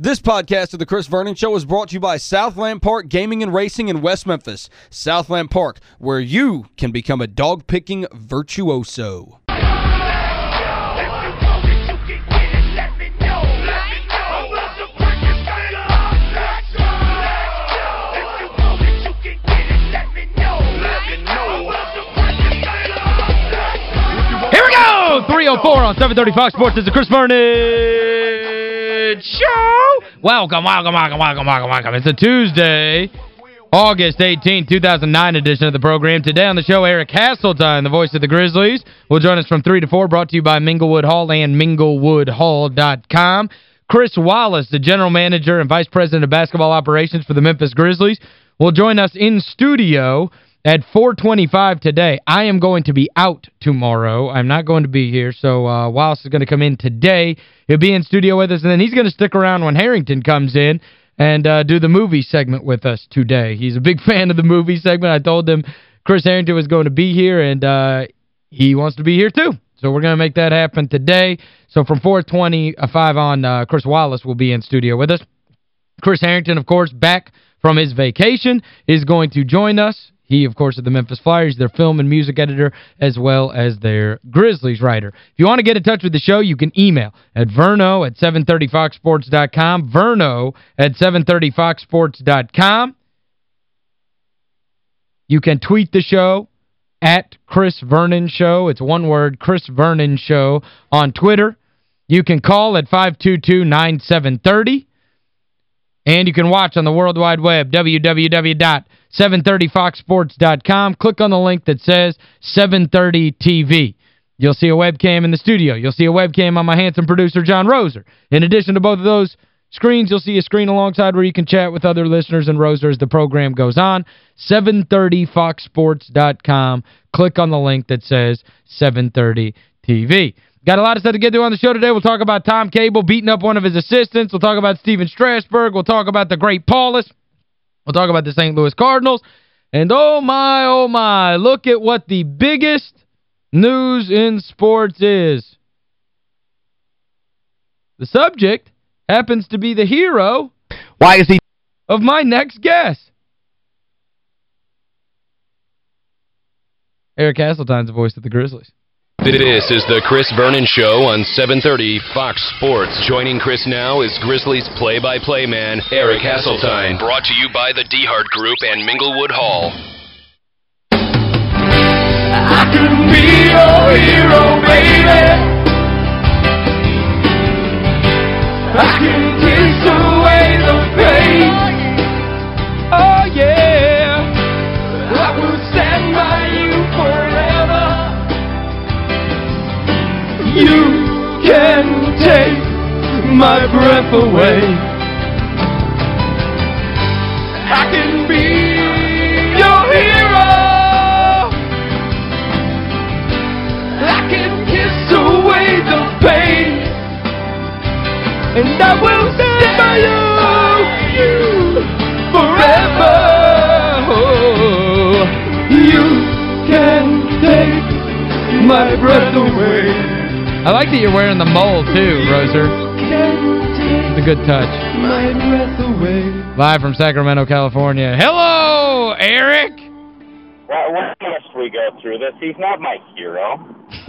This podcast of the Chris Vernon Show is brought to you by Southland Park Gaming and Racing in West Memphis. Southland Park, where you can become a dog-picking virtuoso. Here we go! 304 on 730 Fox Sports. This is Chris Vernon Show. Welcome, welcome, welcome, welcome, welcome, welcome. It's a Tuesday, August 18, 2009 edition of the program. Today on the show, Eric Hasseltine, the voice of the Grizzlies, will join us from 3 to 4, brought to you by Minglewood Hall and minglewoodhall.com. Chris Wallace, the general manager and vice president of basketball operations for the Memphis Grizzlies, will join us in studio at 425 today. I am going to be out tomorrow. I'm not going to be here, so uh, Wallace is going to come in today. He'll be in studio with us, and then he's going to stick around when Harrington comes in and uh, do the movie segment with us today. He's a big fan of the movie segment. I told him Chris Harrington was going to be here, and uh, he wants to be here too. So we're going to make that happen today. So from 425 on, uh, Chris Wallace will be in studio with us. Chris Harrington, of course, back from his vacation, is going to join us. He, of course, is the Memphis Flyers, their film and music editor, as well as their Grizzlies writer. If you want to get in touch with the show, you can email at verno at 730foxsports.com, verno at 730foxsports.com. You can tweet the show at Chris Vernon Show. It's one word, Chris Vernon Show on Twitter. You can call at 522-9730. And you can watch on the World Wide Web, www.730foxsports.com. Click on the link that says 730 TV. You'll see a webcam in the studio. You'll see a webcam on my handsome producer, John Roser. In addition to both of those screens, you'll see a screen alongside where you can chat with other listeners and Roser as the program goes on. 730foxsports.com. Click on the link that says 730 TV. Got a lot of stuff to get to on the show today. We'll talk about Tom Cable beating up one of his assistants. We'll talk about Stephen Strasburg. We'll talk about the great Paulus. We'll talk about the St. Louis Cardinals. And oh my, oh my, look at what the biggest news in sports is. The subject happens to be the hero Why is he of my next guest. Eric Hasseltine's the voice of the Grizzlies. This is the Chris Vernon Show on 730 Fox Sports. Joining Chris now is Grizzlies play-by-play man Eric Hasseltine. Brought to you by the DeHart Group and Minglewood Hall. I can be your hero, baby. I can You can take my breath away. I can be your hero. I can kiss away the pain. And I will stand by you, forever. You can take my breath away. I like that you're wearing the mole, too, Roser. It's a good touch. my breath away. Live from Sacramento, California. Hello, Eric! Why, why must we go through this? He's not my hero.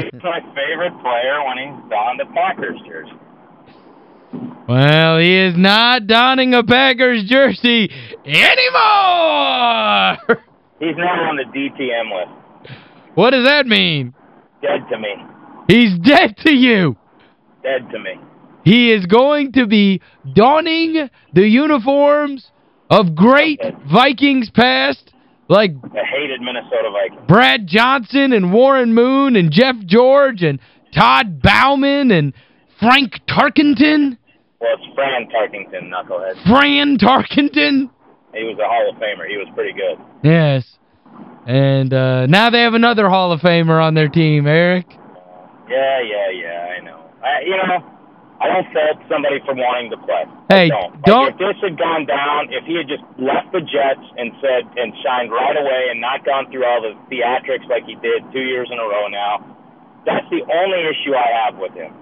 He's my favorite player when he's donned the Packers jersey. well, he is not donning a Packers jersey anymore! He's now on the DTM list. what does that mean? Dead to me. He's dead to you! Dead to me. He is going to be donning the uniforms of great Vikings past, like I hated Minnesota Vikings. Brad Johnson and Warren Moon and Jeff George and Todd Bouman and Frank Tarkenton, Well, it's Fran Tarkenton, knucklehead. Fran Tarkenton. He was a Hall of Famer. He was pretty good. Yes. And uh, now they have another Hall of Famer on their team, Eric. Yeah, yeah, yeah, I know. I, you know, I don't fault somebody for wanting to play. Hey, don't. Like, don't- if this had gone down, if he had just left the Jets and said and shined right away and not gone through all the theatrics like he did two years in a row now, that's the only issue I have with him.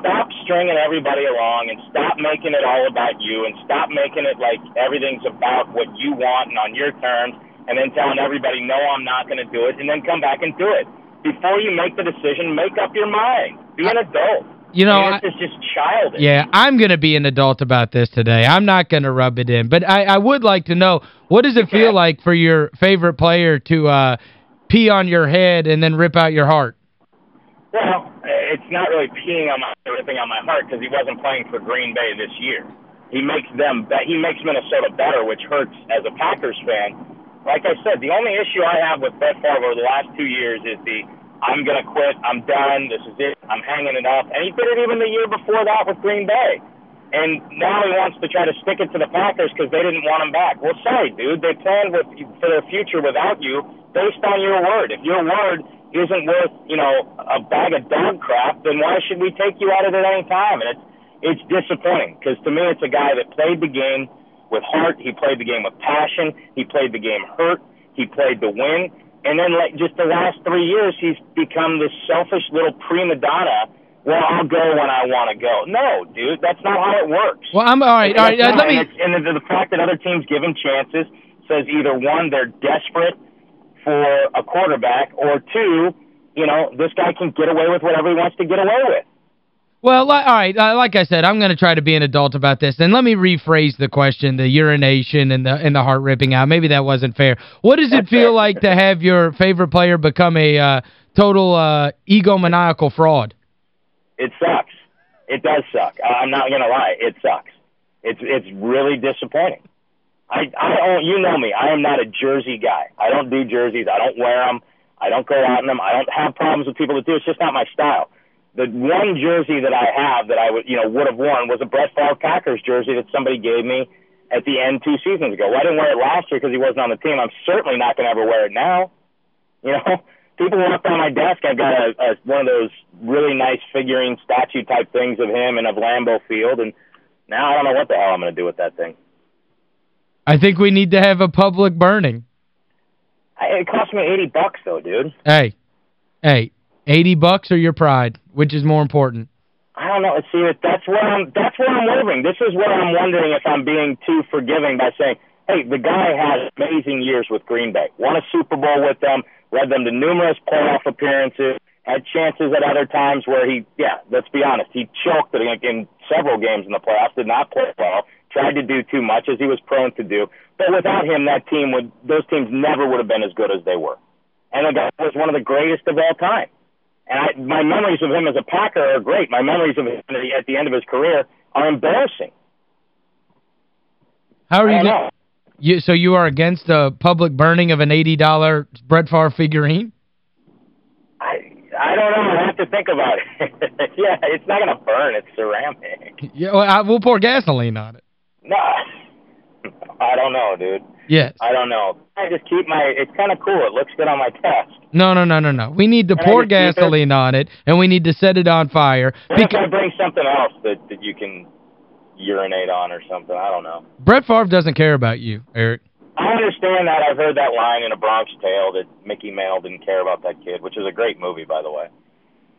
stop stringing everybody along and stop making it all about you and stop making it like everything's about what you want and on your terms and then telling everybody, no, I'm not going to do it, and then come back and do it. Before you make the decision, make up your mind. Be an adult. You know, I mean, just childish. Yeah, I'm going to be an adult about this today. I'm not going to rub it in. But I, I would like to know, what does it okay. feel like for your favorite player to uh, pee on your head and then rip out your heart? Well, it's not really peeing on my ripping on my heart because he wasn't playing for Green Bay this year. He makes them he makes Minnesota better, which hurts as a Packers fan. Like I said, the only issue I have with Brett Favre over the last two years is the I'm to quit. I'm done. This is it. I'm hanging it up. And he did it even the year before that with Green Bay. And now he wants to try to stick it to the Packers because they didn't want him back. Well, sorry, dude. They planned with for their future without you based on your word. If your word isn't worth, you know, a bag of dog crap, then why should we take you out of it any time? And it's it's disappointing because to me, it's a guy that played the game with heart. He played the game with passion. He played the game hurt. He played to win. And then, like just the last three years, he's become this selfish little prima donna. Well, I'll go when I want to go. No, dude, that's not how it works. Well, I'm all right. All right, uh, let me. And, and the, the fact that other teams give him chances says either one, they're desperate for a quarterback, or two, you know, this guy can get away with whatever he wants to get away with. Well, all right, uh, like I said, I'm going to try to be an adult about this. And let me rephrase the question, the urination and the and the heart ripping out. Maybe that wasn't fair. What does it feel like to have your favorite player become a uh, total uh, egomaniacal fraud? It sucks. It does suck. I'm not going to lie. It sucks. It's it's really disappointing. I I don't you know me. I am not a jersey guy. I don't do jerseys. I don't wear them. I don't go out in them. I don't have problems with people that do. It's just not my style the one jersey that I have that I would, you know, would have worn was a Brett Favre Packers jersey that somebody gave me at the end two seasons ago. Well, I didn't wear it last year because he wasn't on the team. I'm certainly not going to ever wear it now. You know, people walk by my desk. I've got a, a one of those really nice figurine statue type things of him and of Lambeau Field, and now I don't know what the hell I'm going to do with that thing. I think we need to have a public burning. It cost me 80 bucks though, dude. Hey. Hey, 80 bucks or your pride? Which is more important? I don't know. See, that's where I'm that's where I'm wavering. This is where I'm wondering if I'm being too forgiving by saying, "Hey, the guy had amazing years with Green Bay. Won a Super Bowl with them, led them to numerous playoff appearances, had chances at other times where he, yeah, let's be honest, he choked in several games in the playoffs, did not play well, tried to do too much as he was prone to do. But without him, that team would those teams never would have been as good as they were. And the guy was one of the greatest of all time. And I, my memories of him as a Packer are great. My memories of him at the end of his career are embarrassing. How are you know. You so you are against the public burning of an $80 Brett Favre figurine? I I don't know. I have to think about it. yeah, it's not going to burn. It's ceramic. Yeah, well, I, we'll pour gasoline on it. No. I don't know, dude. Yes. I don't know. I just keep my, it's kind of cool. It looks good on my test. No, no, no, no, no. We need to can pour gasoline it? on it, and we need to set it on fire. I bring something else that, that you can urinate on or something? I don't know. Brett Favre doesn't care about you, Eric. I understand that. I've heard that line in A Bronx Tale that Mickey Mantle didn't care about that kid, which is a great movie, by the way.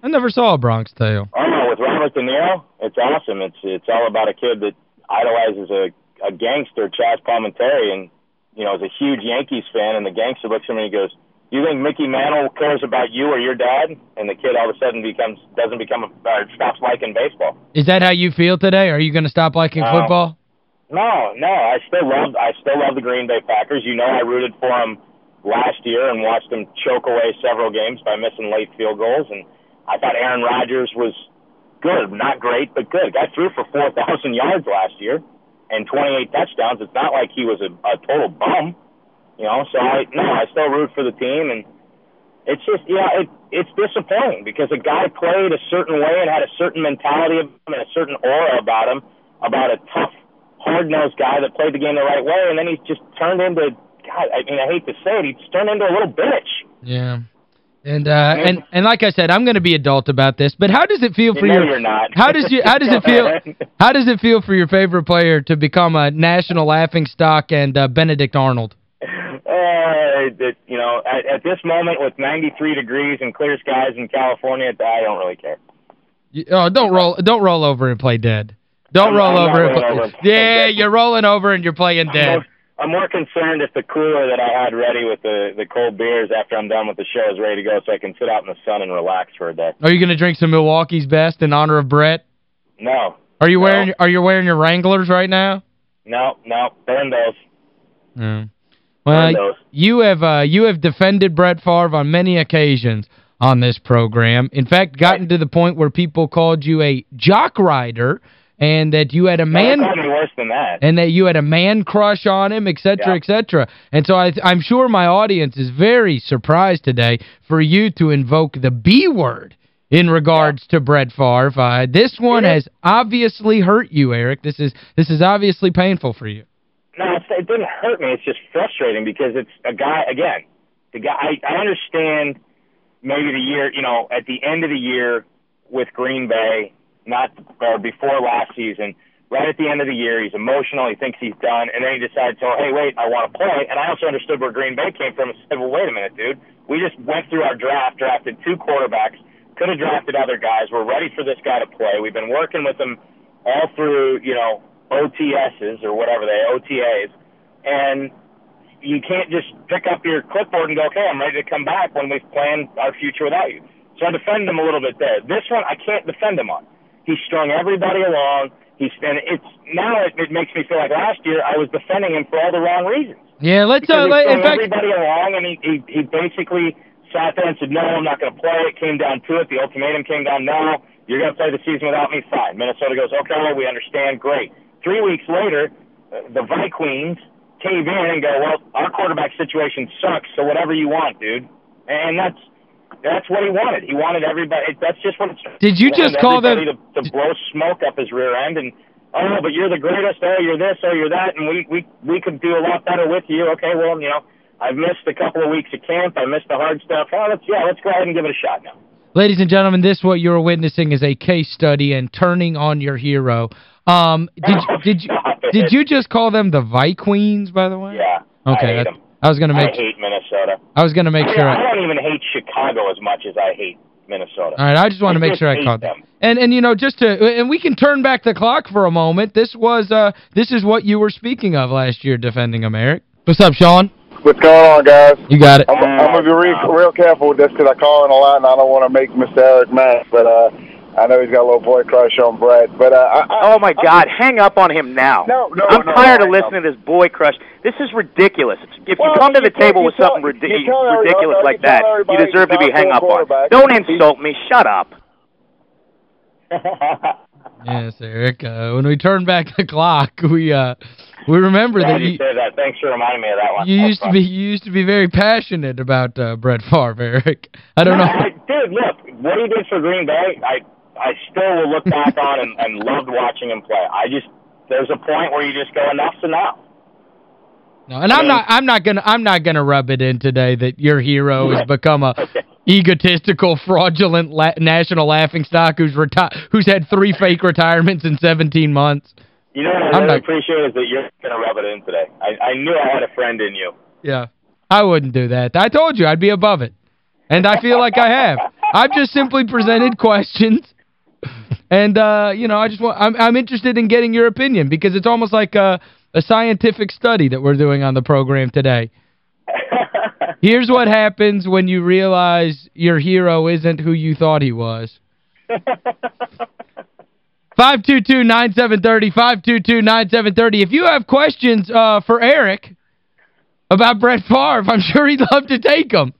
I never saw A Bronx Tale. Oh, no, with Robert De Niro? It's awesome. It's it's all about a kid that idolizes a, a gangster, Chazz Palminteri, and, you know, is a huge Yankees fan, and the gangster looks at him and he goes, you think Mickey Mantle cares about you or your dad? And the kid all of a sudden becomes doesn't become a, or stops liking baseball. Is that how you feel today? Are you going to stop liking no. football? No, no. I still love I still love the Green Bay Packers. You know I rooted for them last year and watched them choke away several games by missing late field goals. And I thought Aaron Rodgers was good, not great, but good. Guy threw for 4,000 yards last year and 28 touchdowns. It's not like he was a, a total bum. You know, so I no, I still root for the team, and it's just yeah, it it's disappointing because a guy played a certain way and had a certain mentality of him and a certain aura about him, about a tough, hard nosed guy that played the game the right way, and then he's just turned into God. I mean, I hate to say it, he's turned into a little bitch. Yeah. And uh and and like I said, I'm going to be adult about this, but how does it feel for you your not. How does you how does it feel How does it feel for your favorite player to become a national laughing stock and uh, Benedict Arnold? that you know at, at this moment with 93 degrees and clear skies in California, I don't really care. Oh, don't roll don't roll over and play dead. Don't I'm, roll I'm over. and play, over. Yeah, you're rolling over and you're playing dead. I'm more, concerned if the cooler that I had ready with the the cold beers after I'm done with the show is ready to go so I can sit out in the sun and relax for a day. Are you going to drink some Milwaukee's Best in honor of Brett? No. Are you no. wearing Are you wearing your Wranglers right now? No, no, burn those. Mm. Well, you have uh, you have defended Brett Favre on many occasions on this program. In fact, gotten to the point where people called you a jock rider and that you had a man no, worse than that. and that you had a man crush on him, etc., yeah. etc. And so I, I'm sure my audience is very surprised today for you to invoke the B word in regards yeah. to Brett Favre. Uh, this one has obviously hurt you, Eric. This is this is obviously painful for you. No, it didn't hurt me. It's just frustrating because it's a guy, again, the guy, I, I understand maybe the year, you know, at the end of the year with Green Bay, not or before last season, right at the end of the year, he's emotional, he thinks he's done, and then he decides, oh, hey, wait, I want to play. And I also understood where Green Bay came from and said, well, wait a minute, dude. We just went through our draft, drafted two quarterbacks, could have drafted other guys. We're ready for this guy to play. We've been working with him all through, you know, OTSs or whatever they OTAs, and you can't just pick up your clipboard and go, okay, I'm ready to come back when we've planned our future without you. So I defend him a little bit there. This one I can't defend him on. He strung everybody along. He's and it's now it, it makes me feel like last year I was defending him for all the wrong reasons. Yeah, let's uh, let, in fact, everybody along, and he, he he basically sat there and said, no, I'm not going to play. It came down to it. The ultimatum came down. No, you're going to play the season without me. Fine. Minnesota goes, okay, well, we understand. Great. Three weeks later, uh, the Vikings cave in and go, well, our quarterback situation sucks, so whatever you want, dude. And that's that's what he wanted. He wanted everybody. That's just what it's. Did you just call them to, to blow smoke up his rear end and oh, but you're the greatest. Oh, you're this. Oh, you're that. And we we we could do a lot better with you. Okay, well, you know, I've missed a couple of weeks of camp. I missed the hard stuff. Oh, let's yeah, let's go ahead and give it a shot now. Ladies and gentlemen, this what you're witnessing is a case study and turning on your hero. Um, did oh, did you did you just call them the Vikings, by the way? Yeah. Okay. I, I was going to make I hate Minnesota. I was going to make I sure I, I don't even hate Chicago as much as I hate Minnesota. All right, I just want to make sure I caught them. And and you know, just to and we can turn back the clock for a moment. This was uh this is what you were speaking of last year defending America. What's up, Sean? What's going on, guys? You got it. I'm, I'm going to be real, real careful with this because I call in a lot and I don't want to make Mr. Eric mad, but uh I know he's got a little boy crush on Brett, but uh, I, I, oh my God, I, hang up on him now! No, no, I'm no, tired no, of listening to this boy crush. This is ridiculous. If well, you come to the table you with tell, something rid ridiculous like that, you deserve to be hang up on. Don't insult me. Shut up. yes, Eric. Uh, when we turn back the clock, we uh we remember yeah, that you, you say that. Thanks for reminding me of that one. You used to be you used to be very passionate about uh, Brett Favre, Eric. I don't no, know. I, dude, look, what he did for Green Bay, I I still will look back on and, and loved watching him play. I just there's a point where you just go enough's enough. No, and I am not I'm not going to I'm not going to rub it in today that your hero has become a okay. egotistical fraudulent la national laughingstock who's who's had three fake retirements in 17 months. You know what I really not, appreciate is that you're going to rub it in today. I I knew I had a friend in you. Yeah. I wouldn't do that. I told you I'd be above it. And I feel like I have. I've just simply presented questions and, uh, you know, I just want I'm, I'm interested in getting your opinion because it's almost like a, a scientific study that we're doing on the program today. Here's what happens when you realize your hero isn't who you thought he was. 522-9730, 522-9730. If you have questions uh, for Eric about Brett Favre, I'm sure he'd love to take them.